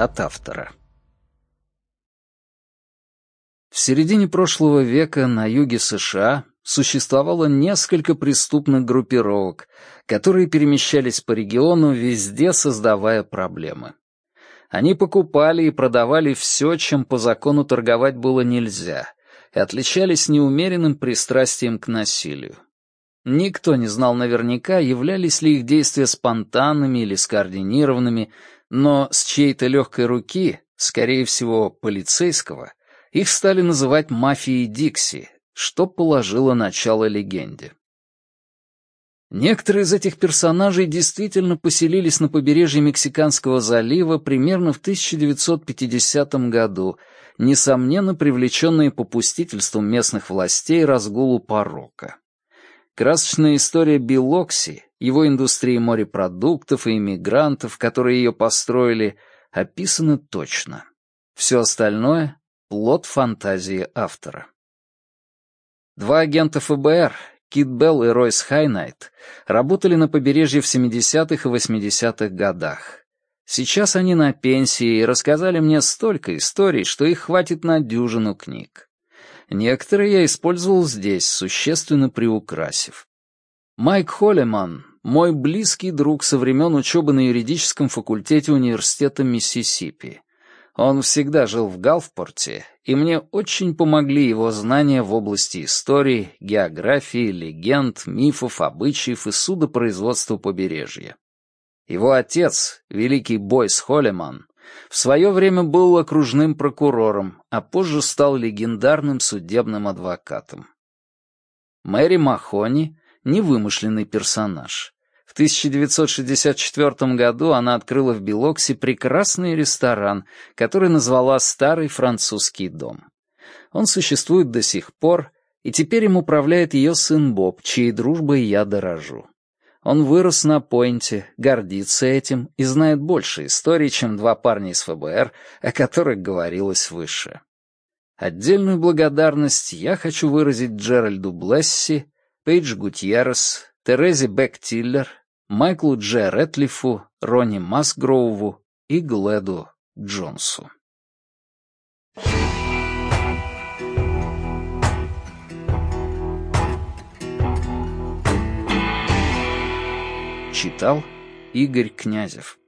от автора. В середине прошлого века на юге США существовало несколько преступных группировок, которые перемещались по региону, везде создавая проблемы. Они покупали и продавали все, чем по закону торговать было нельзя, и отличались неумеренным пристрастием к насилию. Никто не знал наверняка, являлись ли их действия спонтанными или скоординированными, но с чьей-то легкой руки, скорее всего, полицейского, их стали называть мафией Дикси, что положило начало легенде. Некоторые из этих персонажей действительно поселились на побережье Мексиканского залива примерно в 1950 году, несомненно привлеченные попустительством местных властей разгулу порока. Красочная история Билокси, его индустрии морепродуктов и иммигрантов, которые ее построили, описана точно. Все остальное — плод фантазии автора. Два агента ФБР, Кит Белл и Ройс Хайнайт, работали на побережье в 70-х и 80-х годах. Сейчас они на пенсии и рассказали мне столько историй, что их хватит на дюжину книг. Некоторые я использовал здесь, существенно приукрасив. Майк Холлиман — мой близкий друг со времен учебы на юридическом факультете университета Миссисипи. Он всегда жил в Галфпорте, и мне очень помогли его знания в области истории, географии, легенд, мифов, обычаев и судопроизводства побережья. Его отец, великий Бойс Холлиман, в свое время был окружным прокурором, а позже стал легендарным судебным адвокатом. Мэри Махони — невымышленный персонаж. В 1964 году она открыла в Белоксе прекрасный ресторан, который назвала «Старый французский дом». Он существует до сих пор, и теперь им управляет ее сын Боб, чьей дружбой я дорожу. Он вырос на Пойнте, гордится этим и знает больше историй, чем два парня из ФБР, о которых говорилось выше. Отдельную благодарность я хочу выразить Джеральду Блесси, Пейдж Гутьеррес, Терезе Бек-Тиллер, Майклу Дже Ретлифу, Ронни Масгроуву и Гледу Джонсу. Читал Игорь Князев